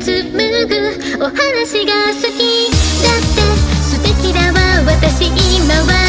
が紡ぐお話が好き。だって素敵だわ私今は。